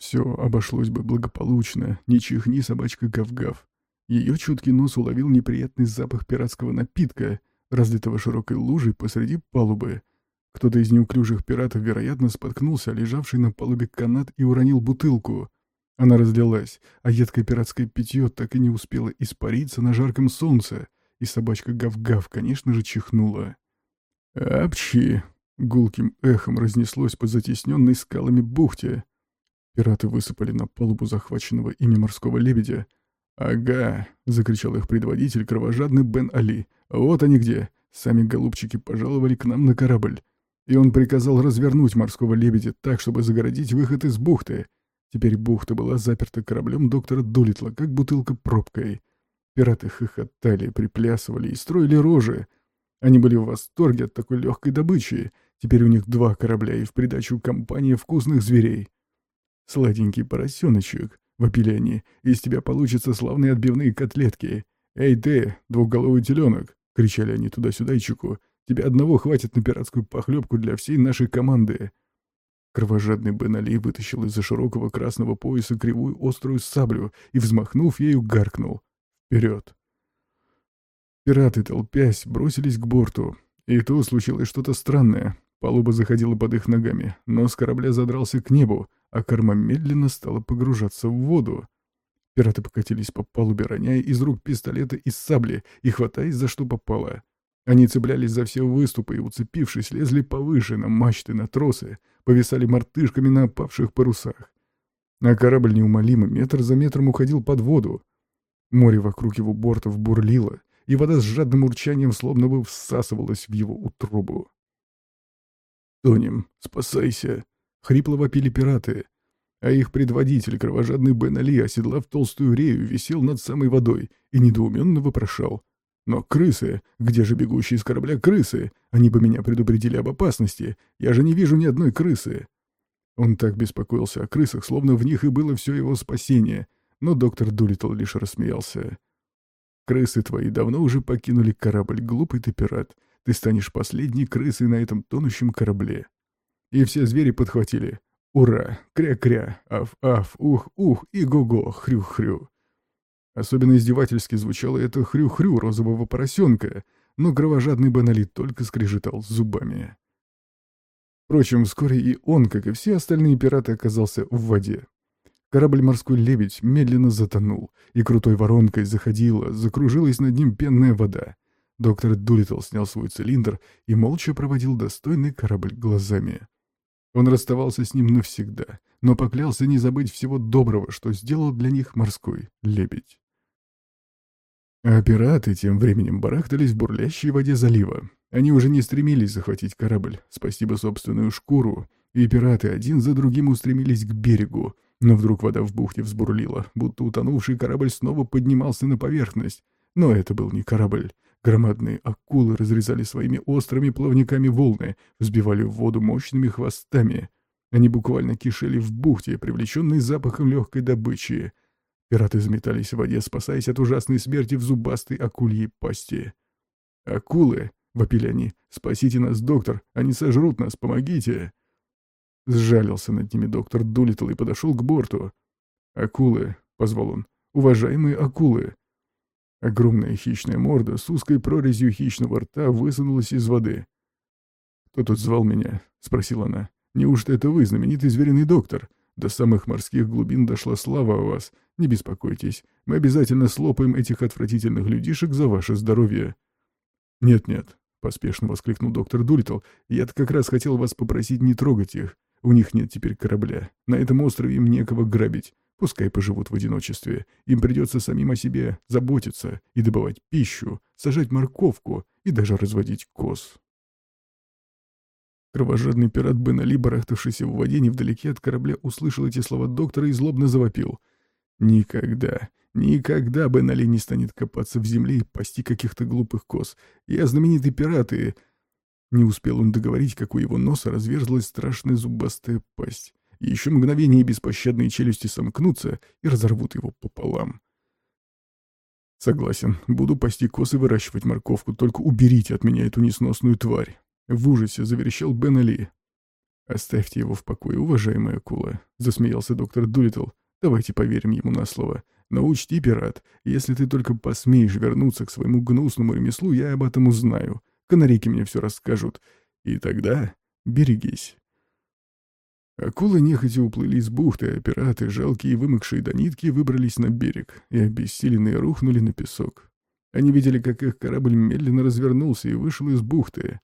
все обошлось бы благополучно, не чихни собачка гав-гав. Ее чуткий нос уловил неприятный запах пиратского напитка, разлитого широкой лужей посреди палубы. Кто-то из неуклюжих пиратов, вероятно, споткнулся, лежавший на палубе канат и уронил бутылку. Она разлилась, а едкое пиратское питье так и не успело испариться на жарком солнце, и собачка гав-гав, конечно же, чихнула. «Апчи!» — гулким эхом разнеслось по затесненной скалами бухте. Пираты высыпали на палубу захваченного ими морского лебедя. «Ага!» — закричал их предводитель, кровожадный Бен Али. «Вот они где! Сами голубчики пожаловали к нам на корабль!» И он приказал развернуть морского лебедя так, чтобы загородить выход из бухты. Теперь бухта была заперта кораблем доктора Дулитла, как бутылка пробкой. Пираты хохотали, приплясывали и строили рожи. Они были в восторге от такой легкой добычи. Теперь у них два корабля и в придачу компания вкусных зверей. «Сладенький поросеночек», — вопили они, — «из тебя получатся славные отбивные котлетки». «Эй ты, двухголовый теленок!» — кричали они туда-сюда и чеку. «Тебе одного хватит на пиратскую похлебку для всей нашей команды». Кровожадный Бен Али вытащил из-за широкого красного пояса кривую острую саблю и, взмахнув ею, гаркнул. «Вперед!» Пираты, толпясь, бросились к борту. И то случилось что-то странное. Палуба заходила под их ногами, нос корабля задрался к небу, а корма медленно стала погружаться в воду. Пираты покатились по палубе, роняя из рук пистолеты и сабли и хватаясь за что попало. Они цеплялись за все выступы и, уцепившись, лезли повыше, на мачты, на тросы, повисали мартышками на опавших парусах. А корабль неумолимо метр за метром уходил под воду. Море вокруг его бортов бурлило, и вода с жадным урчанием словно бы всасывалась в его утробу. «Тонем, спасайся!» — хрипло вопили пираты. А их предводитель, кровожадный Бен Али, оседлав толстую рею, висел над самой водой и недоуменно вопрошал. «Но крысы! Где же бегущие из корабля крысы? Они бы меня предупредили об опасности. Я же не вижу ни одной крысы!» Он так беспокоился о крысах, словно в них и было все его спасение, но доктор Дулитл лишь рассмеялся. Крысы твои давно уже покинули корабль, глупый ты пират. Ты станешь последней крысой на этом тонущем корабле. И все звери подхватили. Ура! Кря-кря! Аф-аф! Ух-ух! И го-го! Хрю-хрю! Особенно издевательски звучало это хрю-хрю розового поросенка, но кровожадный Банали только скрежетал зубами. Впрочем, вскоре и он, как и все остальные пираты, оказался в воде. Корабль «Морской лебедь» медленно затонул, и крутой воронкой заходила, закружилась над ним пенная вода. Доктор Дулитл снял свой цилиндр и молча проводил достойный корабль глазами. Он расставался с ним навсегда, но поклялся не забыть всего доброго, что сделал для них морской лебедь. А пираты тем временем барахтались в бурлящей воде залива. Они уже не стремились захватить корабль, спасти бы собственную шкуру, и пираты один за другим устремились к берегу, но вдруг вода в бухте взбурлила, будто утонувший корабль снова поднимался на поверхность. Но это был не корабль. Громадные акулы разрезали своими острыми плавниками волны, взбивали в воду мощными хвостами. Они буквально кишели в бухте, привлеченные запахом легкой добычи. Пираты заметались в воде, спасаясь от ужасной смерти в зубастой акульей пасти. «Акулы!» — вопили они. «Спасите нас, доктор! Они сожрут нас! Помогите!» Сжалился над ними доктор Дулитл и подошел к борту. «Акулы!» — позвал он. «Уважаемые акулы!» Огромная хищная морда с узкой прорезью хищного рта высунулась из воды. «Кто тут звал меня?» — спросила она. «Неужто это вы, знаменитый звериный доктор? До самых морских глубин дошла слава о вас. Не беспокойтесь, мы обязательно слопаем этих отвратительных людишек за ваше здоровье». «Нет-нет», — поспешно воскликнул доктор Дулитл, «я-то как раз хотел вас попросить не трогать их. У них нет теперь корабля. На этом острове им некого грабить. Пускай поживут в одиночестве. Им придется самим о себе заботиться и добывать пищу, сажать морковку и даже разводить коз. Кровожадный пират Бен Али, барахтавшийся в воде невдалеке от корабля, услышал эти слова доктора и злобно завопил. «Никогда, никогда Бен Али не станет копаться в земле и пасти каких-то глупых коз. Я знаменитый пират и...» Не успел он договорить, как у его носа разверзлась страшная зубастая пасть. И еще мгновение беспощадные челюсти сомкнутся и разорвут его пополам. Согласен, буду пасти косы выращивать морковку, только уберите от меня эту несносную тварь. В ужасе заверещал Бен Али. «Оставьте его в покое, уважаемая акула», — засмеялся доктор Дулитл. «Давайте поверим ему на слово. Но учти, пират, если ты только посмеешь вернуться к своему гнусному ремеслу, я об этом узнаю. Канарейки мне все расскажут. И тогда берегись». Акулы нехотя уплыли из бухты, а пираты, жалкие и вымокшие до нитки, выбрались на берег и обессиленные рухнули на песок. Они видели, как их корабль медленно развернулся и вышел из бухты.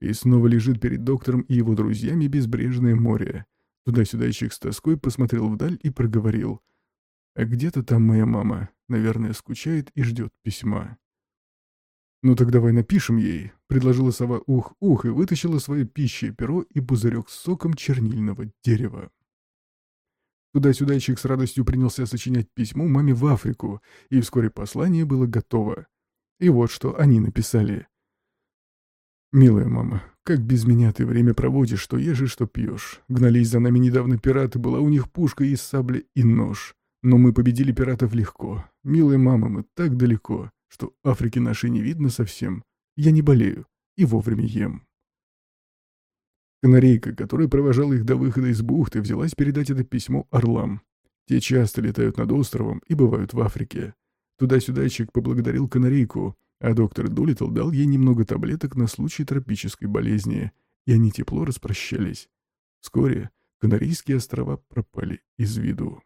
И снова лежит перед доктором и его друзьями безбрежное море. Туда-сюда Чик с тоской посмотрел вдаль и проговорил. «А где-то там моя мама. Наверное, скучает и ждет письма». «Ну так давай напишем ей», — предложила сова ух-ух и вытащила свое пищи, перо и пузырек с соком чернильного дерева. Туда-сюда с радостью принялся сочинять письмо маме в Африку, и вскоре послание было готово. И вот что они написали. «Милая мама, как без меня ты время проводишь, что ешь что пьешь. Гнались за нами недавно пираты, была у них пушка и сабля и нож. Но мы победили пиратов легко. Милая мама, мы так далеко что Африки нашей не видно совсем. Я не болею и вовремя ем. Канарейка, которая провожала их до выхода из бухты, взялась передать это письмо орлам. Те часто летают над островом и бывают в Африке. Туда-сюда Чик поблагодарил канарейку, а доктор Дулитл дал ей немного таблеток на случай тропической болезни, и они тепло распрощались. Вскоре Канарийские острова пропали из виду.